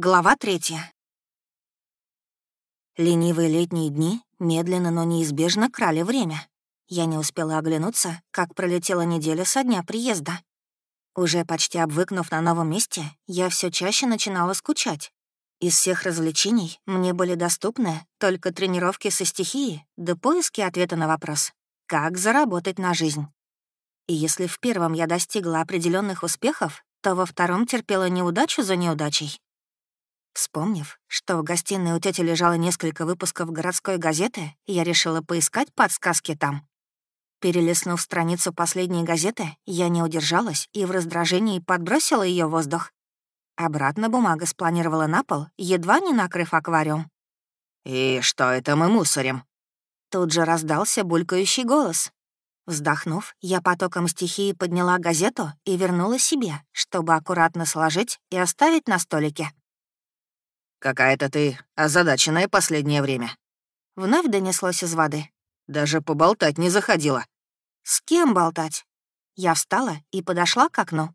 Глава третья. Ленивые летние дни медленно, но неизбежно крали время. Я не успела оглянуться, как пролетела неделя со дня приезда. Уже почти обвыкнув на новом месте, я все чаще начинала скучать. Из всех развлечений мне были доступны только тренировки со стихией да поиски ответа на вопрос «Как заработать на жизнь?». И если в первом я достигла определенных успехов, то во втором терпела неудачу за неудачей. Вспомнив, что в гостиной у тети лежало несколько выпусков городской газеты, я решила поискать подсказки там. Перелистнув страницу последней газеты, я не удержалась и в раздражении подбросила ее в воздух. Обратно бумага спланировала на пол, едва не накрыв аквариум. «И что это мы мусорим?» Тут же раздался булькающий голос. Вздохнув, я потоком стихии подняла газету и вернула себе, чтобы аккуратно сложить и оставить на столике. «Какая-то ты озадаченная последнее время». Вновь донеслось из воды. «Даже поболтать не заходила». «С кем болтать?» Я встала и подошла к окну.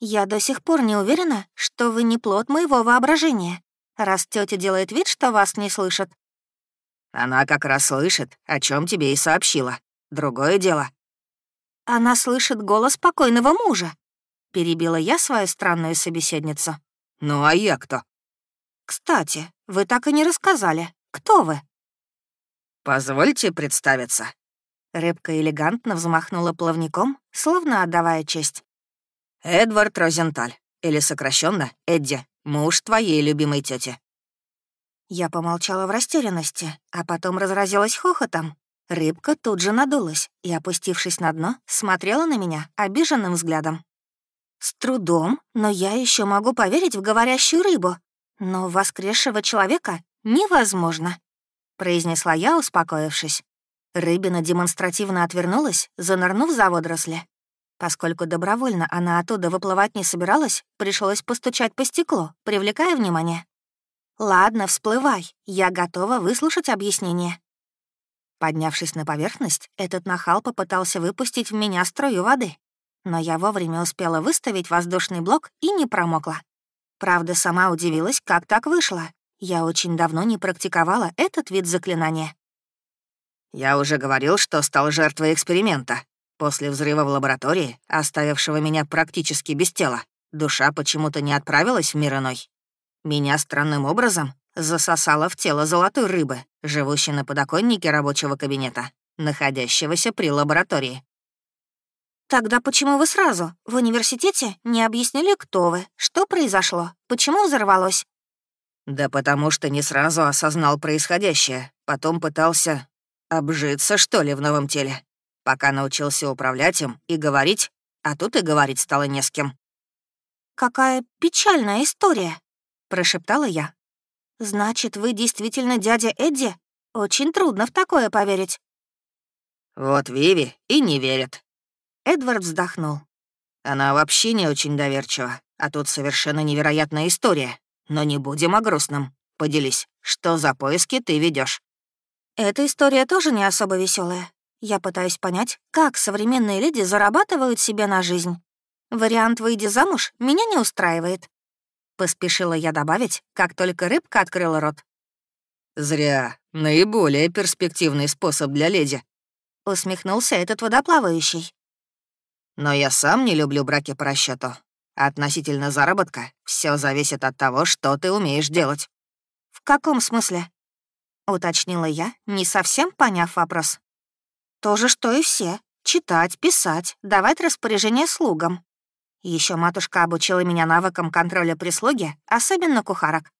«Я до сих пор не уверена, что вы не плод моего воображения, раз тетя делает вид, что вас не слышит». «Она как раз слышит, о чем тебе и сообщила. Другое дело». «Она слышит голос покойного мужа», — перебила я свою странную собеседницу. «Ну а я кто?» «Кстати, вы так и не рассказали. Кто вы?» «Позвольте представиться». Рыбка элегантно взмахнула плавником, словно отдавая честь. «Эдвард Розенталь, или сокращенно Эдди, муж твоей любимой тети. Я помолчала в растерянности, а потом разразилась хохотом. Рыбка тут же надулась и, опустившись на дно, смотрела на меня обиженным взглядом. «С трудом, но я еще могу поверить в говорящую рыбу. Но воскресшего человека невозможно», — произнесла я, успокоившись. Рыбина демонстративно отвернулась, занырнув за водоросли. Поскольку добровольно она оттуда выплывать не собиралась, пришлось постучать по стеклу, привлекая внимание. «Ладно, всплывай, я готова выслушать объяснение». Поднявшись на поверхность, этот нахал попытался выпустить в меня струю воды. Но я вовремя успела выставить воздушный блок и не промокла. Правда, сама удивилась, как так вышло. Я очень давно не практиковала этот вид заклинания. «Я уже говорил, что стал жертвой эксперимента. После взрыва в лаборатории, оставившего меня практически без тела, душа почему-то не отправилась в мир иной. Меня странным образом засосало в тело золотой рыбы, живущей на подоконнике рабочего кабинета, находящегося при лаборатории. Тогда почему вы сразу в университете не объяснили, кто вы, что произошло, почему взорвалось? Да потому что не сразу осознал происходящее, потом пытался обжиться, что ли, в новом теле, пока научился управлять им и говорить, а тут и говорить стало не с кем. «Какая печальная история», — прошептала я. «Значит, вы действительно дядя Эдди? Очень трудно в такое поверить». «Вот Виви и не верит», Эдвард вздохнул. Она вообще не очень доверчива, а тут совершенно невероятная история. Но не будем о грустном. Поделись, что за поиски ты ведешь? Эта история тоже не особо веселая. Я пытаюсь понять, как современные леди зарабатывают себе на жизнь. Вариант «выйди замуж» меня не устраивает. Поспешила я добавить, как только рыбка открыла рот. «Зря. Наиболее перспективный способ для леди», — усмехнулся этот водоплавающий. Но я сам не люблю браки по расчету. Относительно заработка все зависит от того, что ты умеешь делать. «В каком смысле?» — уточнила я, не совсем поняв вопрос. «То же, что и все. Читать, писать, давать распоряжение слугам. Еще матушка обучила меня навыкам контроля прислуги, особенно кухарок».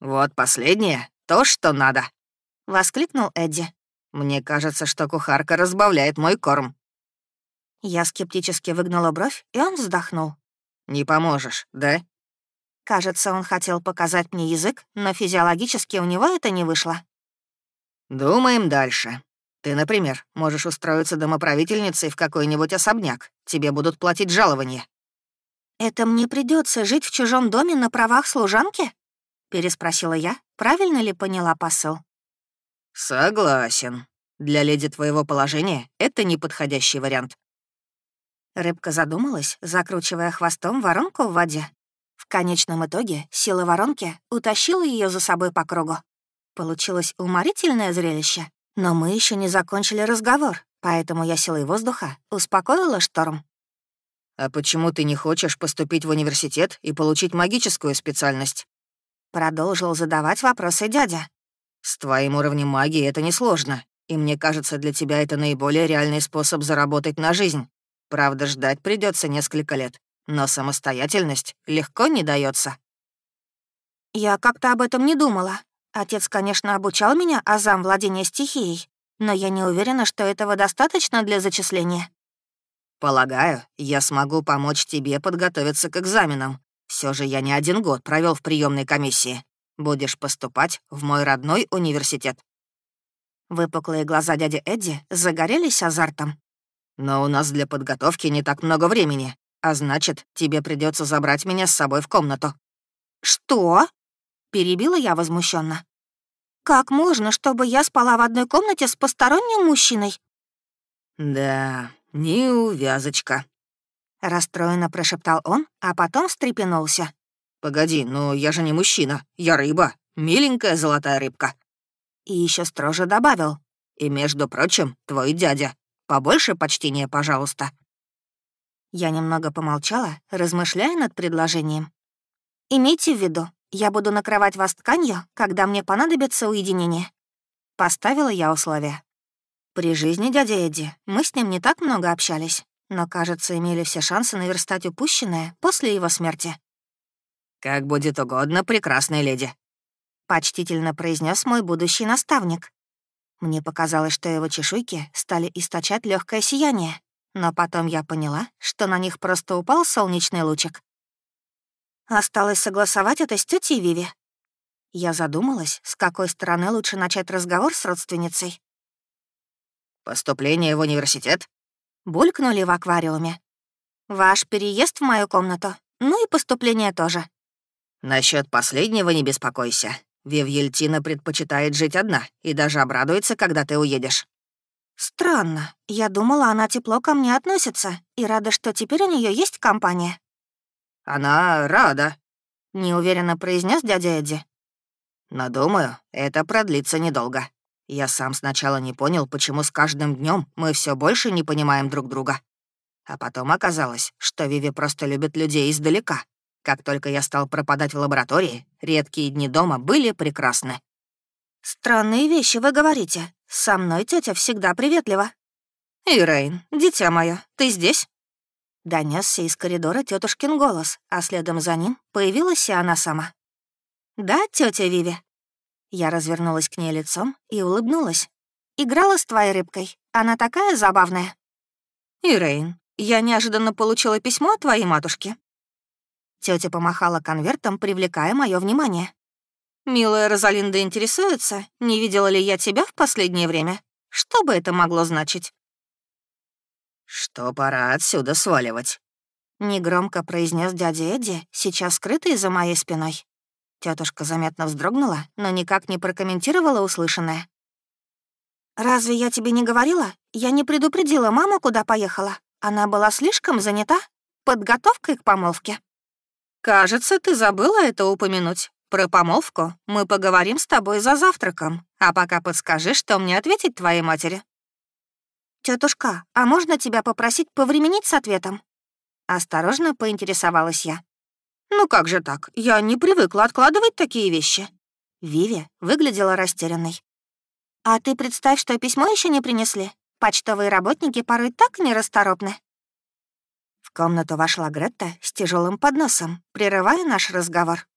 «Вот последнее — то, что надо», — воскликнул Эдди. «Мне кажется, что кухарка разбавляет мой корм. Я скептически выгнула бровь, и он вздохнул. «Не поможешь, да?» Кажется, он хотел показать мне язык, но физиологически у него это не вышло. «Думаем дальше. Ты, например, можешь устроиться домоправительницей в какой-нибудь особняк. Тебе будут платить жалование». «Это мне придется жить в чужом доме на правах служанки?» — переспросила я, правильно ли поняла посыл. «Согласен. Для леди твоего положения это неподходящий вариант. Рыбка задумалась, закручивая хвостом воронку в воде. В конечном итоге сила воронки утащила ее за собой по кругу. Получилось уморительное зрелище, но мы еще не закончили разговор, поэтому я силой воздуха успокоила шторм. «А почему ты не хочешь поступить в университет и получить магическую специальность?» Продолжил задавать вопросы дядя. «С твоим уровнем магии это несложно, и мне кажется, для тебя это наиболее реальный способ заработать на жизнь. Правда, ждать придется несколько лет, но самостоятельность легко не дается. Я как-то об этом не думала. Отец, конечно, обучал меня азам владения стихией, но я не уверена, что этого достаточно для зачисления. Полагаю, я смогу помочь тебе подготовиться к экзаменам. Все же я не один год провел в приемной комиссии. Будешь поступать в мой родной университет. Выпуклые глаза дяди Эдди загорелись азартом. Но у нас для подготовки не так много времени. А значит, тебе придется забрать меня с собой в комнату». «Что?» — перебила я возмущенно. «Как можно, чтобы я спала в одной комнате с посторонним мужчиной?» «Да, неувязочка», — расстроенно прошептал он, а потом встрепенулся. «Погоди, но я же не мужчина, я рыба, миленькая золотая рыбка». И еще строже добавил. «И, между прочим, твой дядя. Побольше почтения, пожалуйста». Я немного помолчала, размышляя над предложением. «Имейте в виду, я буду накрывать вас тканью, когда мне понадобится уединение». Поставила я условия. При жизни дяди Эдди мы с ним не так много общались, но, кажется, имели все шансы наверстать упущенное после его смерти. «Как будет угодно, прекрасная леди», — почтительно произнес мой будущий наставник. Мне показалось, что его чешуйки стали источать легкое сияние, но потом я поняла, что на них просто упал солнечный лучик. Осталось согласовать это с тетей Виви. Я задумалась, с какой стороны лучше начать разговор с родственницей. «Поступление в университет?» Булькнули в аквариуме. «Ваш переезд в мою комнату, ну и поступление тоже». Насчет последнего не беспокойся. Вивьельтина предпочитает жить одна и даже обрадуется, когда ты уедешь. «Странно. Я думала, она тепло ко мне относится и рада, что теперь у нее есть компания». «Она рада», — неуверенно произнес дядя Эдди. «Но думаю, это продлится недолго. Я сам сначала не понял, почему с каждым днем мы все больше не понимаем друг друга. А потом оказалось, что Виви просто любит людей издалека. Как только я стал пропадать в лаборатории, редкие дни дома были прекрасны. «Странные вещи вы говорите. Со мной тетя всегда приветлива». «Ирейн, дитя мое, ты здесь?» Донесся из коридора тетушкин голос, а следом за ним появилась и она сама. «Да, тетя Виви?» Я развернулась к ней лицом и улыбнулась. «Играла с твоей рыбкой. Она такая забавная». «Ирейн, я неожиданно получила письмо от твоей матушки». Тетя помахала конвертом, привлекая мое внимание. «Милая Розалинда интересуется, не видела ли я тебя в последнее время? Что бы это могло значить?» «Что пора отсюда сваливать», — негромко произнес дядя Эдди, сейчас скрытый за моей спиной. Тетушка заметно вздрогнула, но никак не прокомментировала услышанное. «Разве я тебе не говорила? Я не предупредила маму, куда поехала. Она была слишком занята подготовкой к помолвке». «Кажется, ты забыла это упомянуть. Про помолвку мы поговорим с тобой за завтраком, а пока подскажи, что мне ответить твоей матери». Тетушка, а можно тебя попросить повременить с ответом?» Осторожно поинтересовалась я. «Ну как же так? Я не привыкла откладывать такие вещи». Виви выглядела растерянной. «А ты представь, что письмо еще не принесли. Почтовые работники порой так нерасторопны». Комнату вошла Гретта с тяжелым подносом, прерывая наш разговор.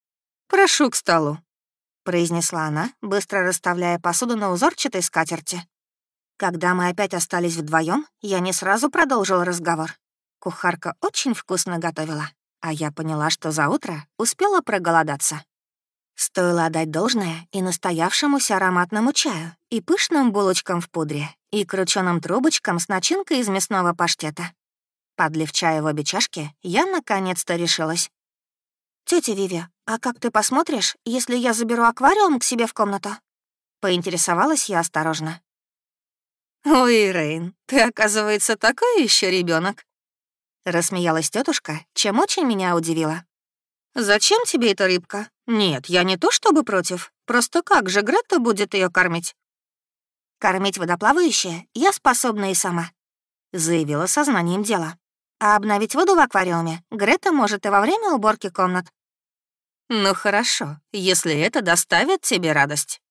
«Прошу к столу», — произнесла она, быстро расставляя посуду на узорчатой скатерти. Когда мы опять остались вдвоем, я не сразу продолжил разговор. Кухарка очень вкусно готовила, а я поняла, что за утро успела проголодаться. Стоило отдать должное и настоявшемуся ароматному чаю, и пышным булочкам в пудре, и крученым трубочкам с начинкой из мясного паштета. Подлив чая в обе чашки, я наконец-то решилась. «Тетя Виви, а как ты посмотришь, если я заберу аквариум к себе в комнату?» Поинтересовалась я осторожно. «Ой, Рейн, ты, оказывается, такой еще ребенок. Рассмеялась тетушка, чем очень меня удивила. Зачем тебе эта рыбка? Нет, я не то чтобы против. Просто как же Грета будет ее кормить? Кормить водоплавающее я способна и сама, заявила сознанием дела. А обновить воду в аквариуме Грета может и во время уборки комнат. Ну хорошо, если это доставит тебе радость.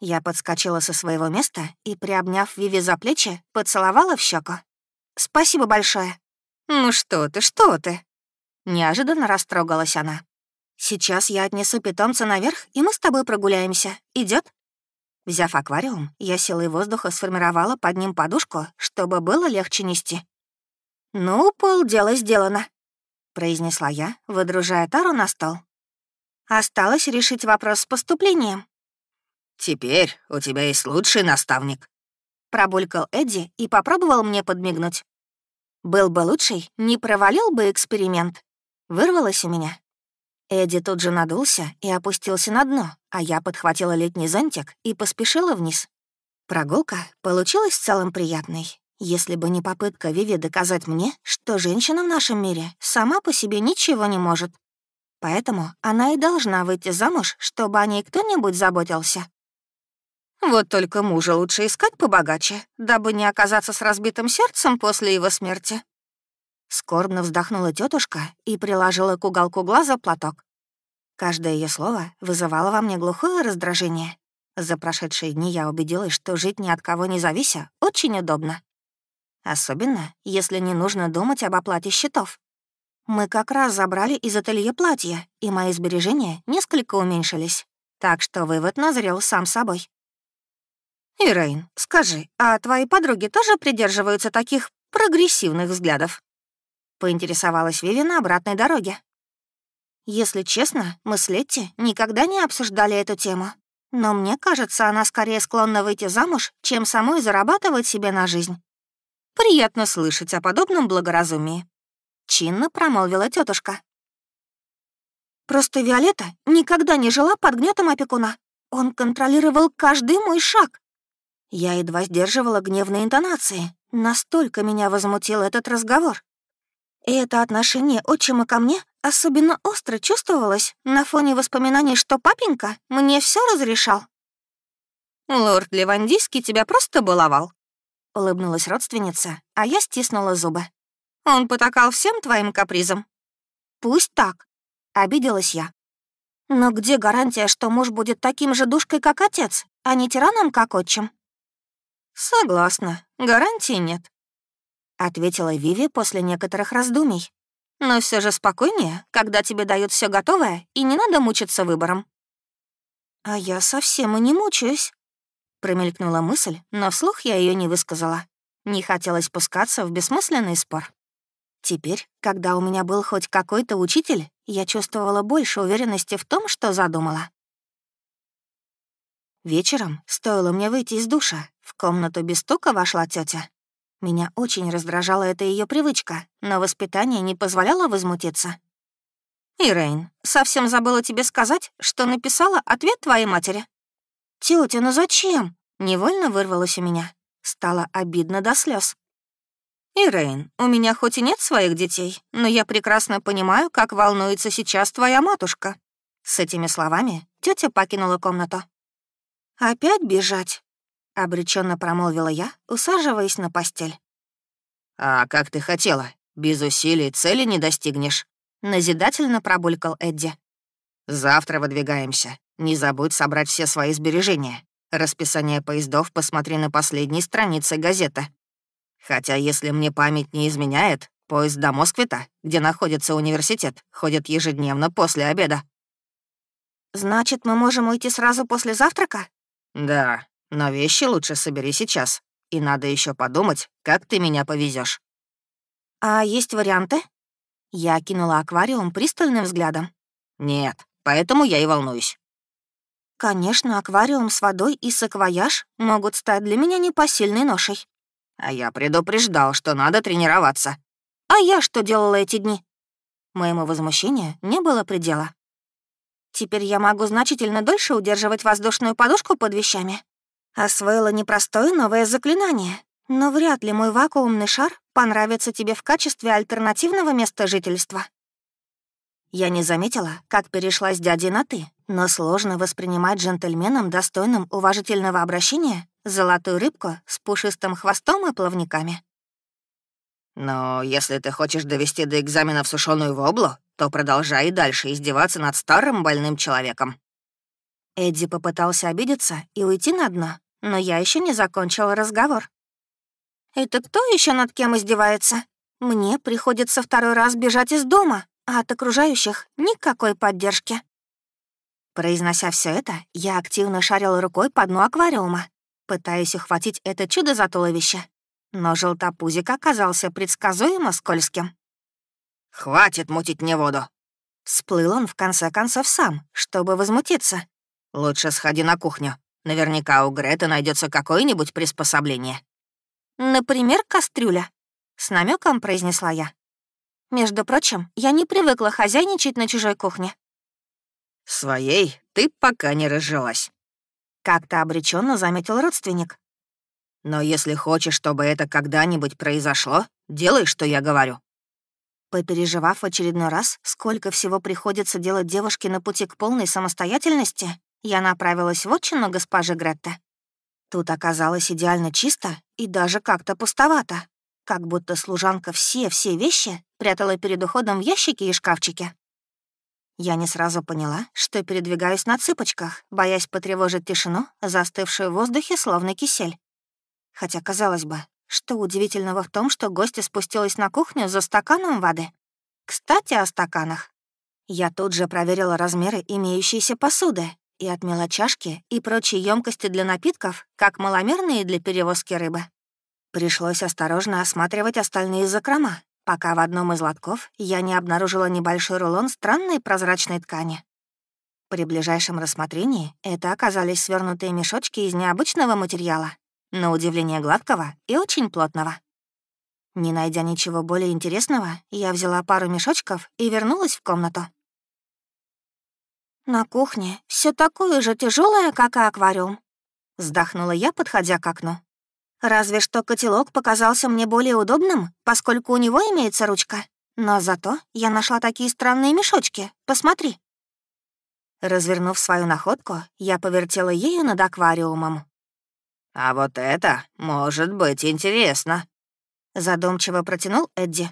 Я подскочила со своего места и, приобняв Виви за плечи, поцеловала в щеку. «Спасибо большое». «Ну что ты, что ты?» Неожиданно растрогалась она. «Сейчас я отнесу питомца наверх, и мы с тобой прогуляемся. Идет? Взяв аквариум, я силой воздуха сформировала под ним подушку, чтобы было легче нести. «Ну, полдела сделано», — произнесла я, выдружая тару на стол. «Осталось решить вопрос с поступлением». «Теперь у тебя есть лучший наставник», — пробулькал Эдди и попробовал мне подмигнуть. «Был бы лучший, не провалил бы эксперимент», — вырвалось у меня. Эдди тут же надулся и опустился на дно, а я подхватила летний зонтик и поспешила вниз. Прогулка получилась в целом приятной, если бы не попытка Виви доказать мне, что женщина в нашем мире сама по себе ничего не может. Поэтому она и должна выйти замуж, чтобы о ней кто-нибудь заботился. Вот только мужа лучше искать побогаче, дабы не оказаться с разбитым сердцем после его смерти. Скорбно вздохнула тетушка и приложила к уголку глаза платок. Каждое ее слово вызывало во мне глухое раздражение. За прошедшие дни я убедилась, что жить ни от кого не завися очень удобно. Особенно, если не нужно думать об оплате счетов. Мы как раз забрали из ателье платье, и мои сбережения несколько уменьшились. Так что вывод назрел сам собой. «Ирейн, скажи, а твои подруги тоже придерживаются таких прогрессивных взглядов?» Поинтересовалась Виви на обратной дороге. Если честно, мы с Летти никогда не обсуждали эту тему. Но мне кажется, она скорее склонна выйти замуж, чем самой зарабатывать себе на жизнь. Приятно слышать о подобном благоразумии. Чинно промолвила тетушка. Просто Виолетта никогда не жила под гнетом опекуна. Он контролировал каждый мой шаг. Я едва сдерживала гневные интонации. Настолько меня возмутил этот разговор. И это отношение отчима ко мне особенно остро чувствовалось на фоне воспоминаний, что папенька мне все разрешал. «Лорд Левандийский тебя просто баловал», — улыбнулась родственница, а я стиснула зубы. «Он потакал всем твоим капризам». «Пусть так», — обиделась я. «Но где гарантия, что муж будет таким же душкой, как отец, а не тираном, как отчим?» «Согласна, гарантии нет», — ответила Виви после некоторых раздумий. «Но все же спокойнее, когда тебе дают все готовое, и не надо мучиться выбором». «А я совсем и не мучаюсь», — промелькнула мысль, но вслух я ее не высказала. Не хотелось пускаться в бессмысленный спор. Теперь, когда у меня был хоть какой-то учитель, я чувствовала больше уверенности в том, что задумала. Вечером, стоило мне выйти из душа, в комнату без стука вошла тетя. Меня очень раздражала эта ее привычка, но воспитание не позволяло возмутиться. «Ирейн, совсем забыла тебе сказать, что написала ответ твоей матери». «Тётя, ну зачем?» — невольно вырвалось у меня. Стало обидно до слез. «Ирейн, у меня хоть и нет своих детей, но я прекрасно понимаю, как волнуется сейчас твоя матушка». С этими словами тетя покинула комнату. «Опять бежать?» — обреченно промолвила я, усаживаясь на постель. «А как ты хотела? Без усилий цели не достигнешь», — назидательно пробулькал Эдди. «Завтра выдвигаемся. Не забудь собрать все свои сбережения. Расписание поездов посмотри на последней странице газеты. Хотя, если мне память не изменяет, поезд до Москвита, где находится университет, ходит ежедневно после обеда». «Значит, мы можем уйти сразу после завтрака?» «Да, но вещи лучше собери сейчас. И надо еще подумать, как ты меня повезешь. «А есть варианты?» Я кинула аквариум пристальным взглядом. «Нет, поэтому я и волнуюсь». «Конечно, аквариум с водой и саквояж могут стать для меня непосильной ношей». «А я предупреждал, что надо тренироваться». «А я что делала эти дни?» Моему возмущению не было предела. Теперь я могу значительно дольше удерживать воздушную подушку под вещами. Освоила непростое новое заклинание, но вряд ли мой вакуумный шар понравится тебе в качестве альтернативного места жительства. Я не заметила, как перешла с дяди на «ты», но сложно воспринимать джентльменом, достойным уважительного обращения, золотую рыбку с пушистым хвостом и плавниками. «Но если ты хочешь довести до экзамена в сушеную воблу, то продолжай и дальше издеваться над старым больным человеком». Эдди попытался обидеться и уйти на дно, но я еще не закончила разговор. «Это кто еще над кем издевается? Мне приходится второй раз бежать из дома, а от окружающих никакой поддержки». Произнося все это, я активно шарила рукой по дну аквариума, пытаясь ухватить это чудо за туловище. Но желтопузик оказался предсказуемо скользким. «Хватит мутить мне воду!» Сплыл он в конце концов сам, чтобы возмутиться. «Лучше сходи на кухню. Наверняка у Греты найдется какое-нибудь приспособление». «Например, кастрюля», — с намеком произнесла я. «Между прочим, я не привыкла хозяйничать на чужой кухне». «Своей ты пока не разжилась», — как-то обреченно заметил родственник. «Но если хочешь, чтобы это когда-нибудь произошло, делай, что я говорю». Попереживав в очередной раз, сколько всего приходится делать девушке на пути к полной самостоятельности, я направилась в отчину госпожи Гретте. Тут оказалось идеально чисто и даже как-то пустовато, как будто служанка все-все вещи прятала перед уходом в ящики и шкафчики. Я не сразу поняла, что передвигаюсь на цыпочках, боясь потревожить тишину, застывшую в воздухе словно кисель. Хотя, казалось бы, что удивительного в том, что гостья спустилась на кухню за стаканом воды. Кстати, о стаканах. Я тут же проверила размеры имеющейся посуды и отмела чашки и прочие емкости для напитков, как маломерные для перевозки рыбы. Пришлось осторожно осматривать остальные закрома, пока в одном из лотков я не обнаружила небольшой рулон странной прозрачной ткани. При ближайшем рассмотрении это оказались свернутые мешочки из необычного материала, на удивление гладкого и очень плотного. Не найдя ничего более интересного, я взяла пару мешочков и вернулась в комнату. «На кухне все такое же тяжелое, как и аквариум», — вздохнула я, подходя к окну. «Разве что котелок показался мне более удобным, поскольку у него имеется ручка. Но зато я нашла такие странные мешочки. Посмотри». Развернув свою находку, я повертела ею над аквариумом. «А вот это может быть интересно», — задумчиво протянул Эдди.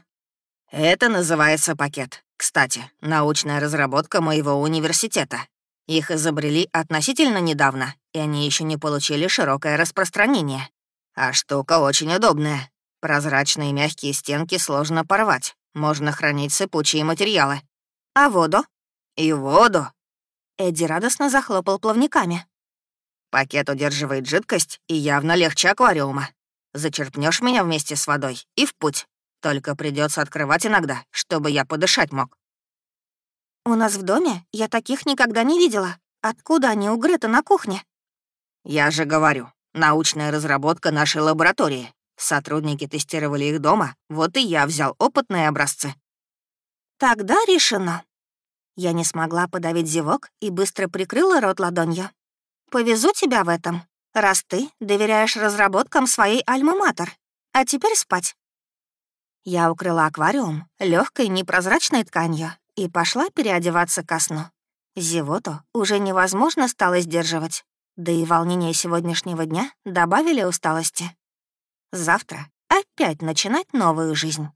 «Это называется пакет. Кстати, научная разработка моего университета. Их изобрели относительно недавно, и они еще не получили широкое распространение. А штука очень удобная. Прозрачные мягкие стенки сложно порвать. Можно хранить сыпучие материалы. А воду? И воду. Эдди радостно захлопал плавниками. Пакет удерживает жидкость и явно легче аквариума. Зачерпнешь меня вместе с водой и в путь. Только придется открывать иногда, чтобы я подышать мог. У нас в доме я таких никогда не видела. Откуда они у Грета на кухне? Я же говорю, научная разработка нашей лаборатории. Сотрудники тестировали их дома, вот и я взял опытные образцы. Тогда решено. Я не смогла подавить зевок и быстро прикрыла рот ладонью. Повезу тебя в этом, раз ты доверяешь разработкам своей альма-матер. А теперь спать. Я укрыла аквариум легкой непрозрачной тканью и пошла переодеваться ко сну. Зевоту уже невозможно стало сдерживать, да и волнение сегодняшнего дня добавили усталости. Завтра опять начинать новую жизнь.